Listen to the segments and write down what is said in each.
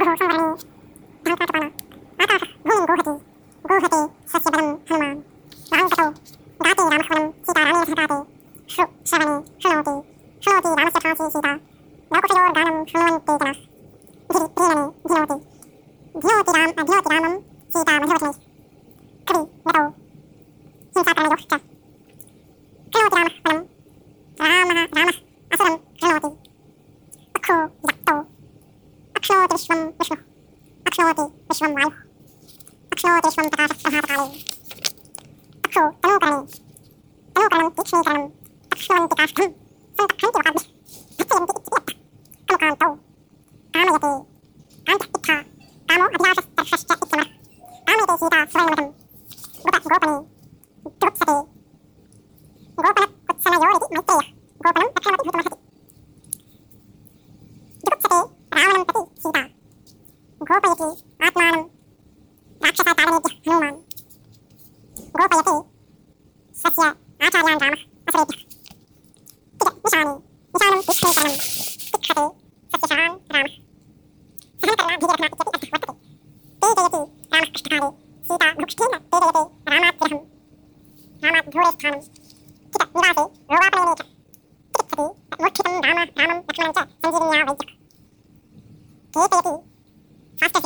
魔法サンバリー、ダンカートバナ、赤赤、五人五八、五八、サシバラム、ハマン、ランカト、ガティラマホラン、シータラミーサカーティ、シュ、シャバニ、シュノーティ、シューティラマシャカンシーシータ、ラコフィーガナム、フロンティー、ギリ、ピーナニ、ギノティ、ギノティラム、ギノティラム、أنه تنوكرني تنوكرنم يكشنيكرنم تكشنون تكافتم سنتقنتي وقبله هكي يمتي اتبيتا أمو قامتو قامو يتي قامت اتها قامو أبياشس ترفشت اتمر قامو يتي سيتا سوين متم بطا غوبني دوبستي غوبنا قدسنا يوريدي ميتيا غوبنم أكرمت هتو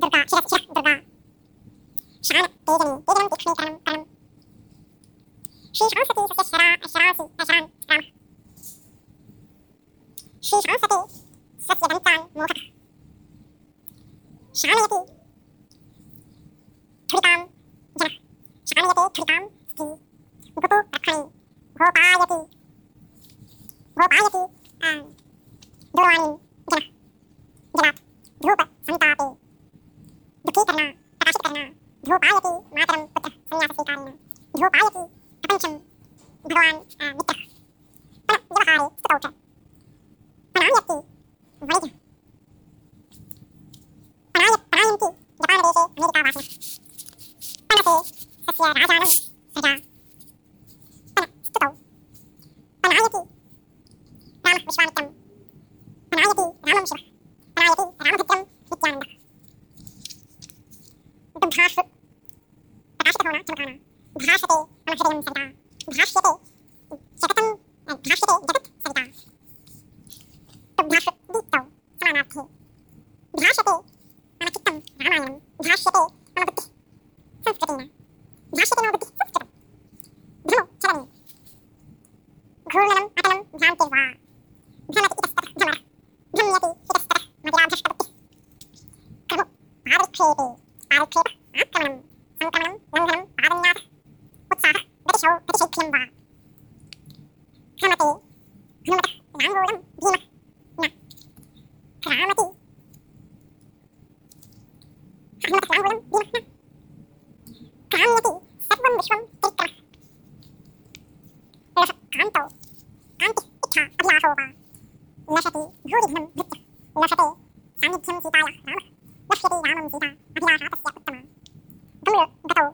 दुर्गा शिरः शिरः दुर्गा शान तेजने तेजनं तीक्ष्णीकरणं करणं श्रीशांसते तस्य शरा शरासि अशरान् रामः श्रीशांसते स्वस्य दन्तान् मोहकः शानयति धुरितां जनः शानयते धुरितां स्त्री गुपो रक्षणे गोपायति गोपायति bawaan nikah. Anak, jangan hari, setau kan. Mana ayat tu? Boleh kan? Mana ayat, mana ayat tu? Jepang ada dia, Amerika bahasa. Mana tu? Sesia raja ni, raja. Anak, setau. Mana ayat tu? Nama, Vishwamitram. 그 이겼다 자마라 하나만. भीमः न क्राम्यति सर्वं विश्वं परिक्रमः रसः कान्तौ कान्तिः इच्छा अभिलाषो वा नशति भूरिघ्नं धृत्य नशते सान्निध्यं सीतायाः रामः नश्यति रामं सीता अभिलाषा तस्य उत्तमा गम्य गतौ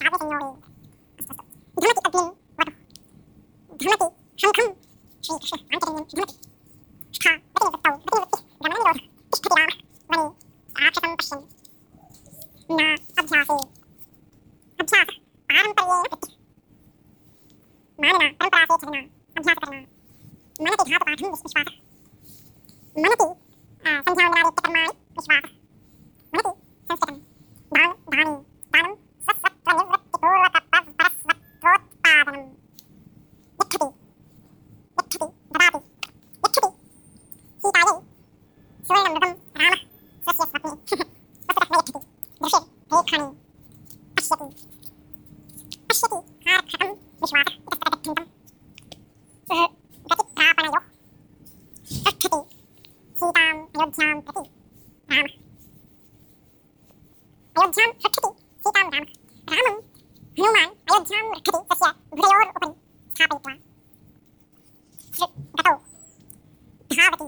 شعبتي دمتي أبين وضو دمتي حنكم شيء كشه عن ترين دمتي شكا بتي بتو بتي بتي دمني لوح إشتي دامة وني عاكسم بشين نا أبجاسي أبجاس عالم بريه بتي مالنا برمبراسي كذنا أبجاس كذنا منتي هاتو بعدهم بس بشواتا منتي سنجاو مناري كتر مالي بشواتا منتي سنسكتن సువర్ణమృగం రామ స్వస్య స్వప్నే వస్తుతః యచ్చతి దృశే రేఖాణి పశ్యతి పశ్యతి హారక్షకం విశ్వాస ఇతస్తతగచ్చంతం గతిప్రాపణయోः पृच्छति सीताम् अयोध्यां प्रति रामः अयोध्यां पृच्छति सीतां रामः रामं हनुमान् अयोध्यां रक्षति तस्य घुरयोरुपरि स्थापयित्वा सृ गतौ धावति धावति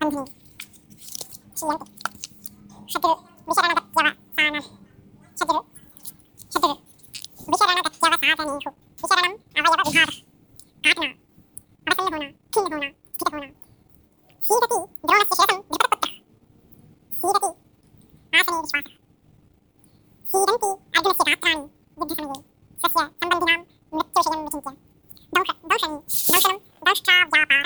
అంజని శ్రీయంతి శత్రు విశరణగత్యవ సానం శత్రు శత్రు విశరణగత్యవ సాధనేషు విశరణం అవయవ విహార ఆత్మ అవసన్నహోన ఖీణహోన స్థితహోన సీదతి ద్రోణస్య శేషం విపత్పుత్ర సీదతి ఆసనే విశ్వాస సీదంతి అర్జునస్య గాత్రాణి యుద్ధసమయే స్వస్య సంబంధినాం మృత్యుషయం విచింత్య దౌష దౌషణి దౌషణం దౌష్ట్రావ్యాపార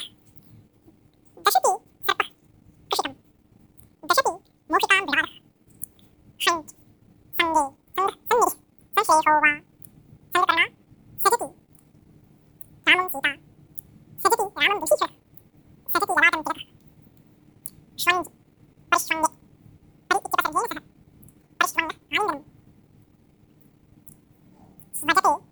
strong, very strong, very 1%, 0%, very strong, random. Spaghetti.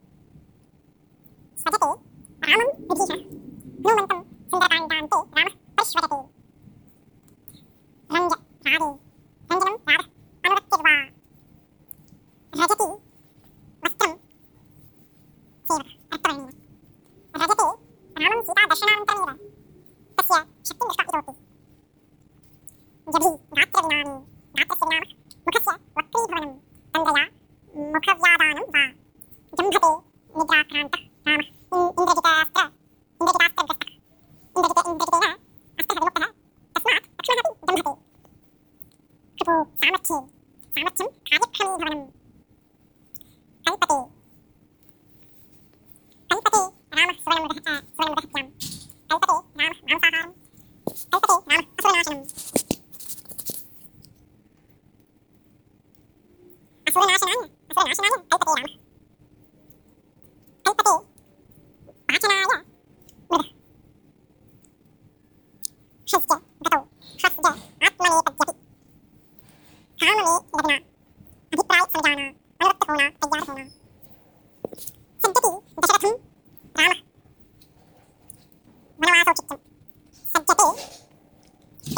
मुखव्यादानं वा जम्भते निद्राक्रान्तः रामः इन्द्रजितास्त्र इन्द्रजितास्त्रग्रस्तः इन्द्रजित इन्द्रजितेन अस्तः विमुक्तः तस्मात् लक्ष्मणः अपि जम्भते कृपो सामर्थ्ये सामर्थ्यं कार्यक्षमीभवनम् कल्पते कल्पते रामः। सुवर्णमृगः सुवर्णमृगहत्यां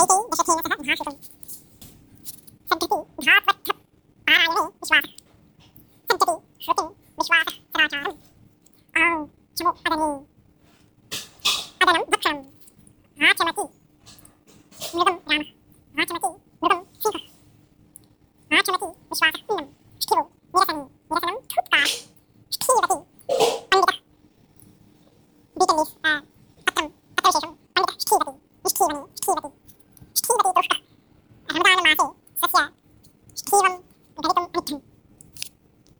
ಕೈಕೈ ಯಶಸ್ಸೇನ ಸಹ ಭಾಷಿತಂ ಸಂತತಿ ಧಾತ್ವತ್ಥ ಪಾರಾಯಣೆ ವಿಶ್ವಾಸ ಸಂತತಿ ಶ್ರುತಿ ವಿಶ್ವಾಸ ಸದಾಚಾರಂ ಔ ಚಮು ಅದನೇ ಅದನಂ ಭಕ್ಷಣಂ ಆಚಮತಿ ಮೃಗಂ ರಾಮ ಆಚಮತಿ ಮೃಗಂ ಸಿಂಹ ಆಚಮತಿ ವಿಶ್ವಾಸ ಪ್ರಿಯಂ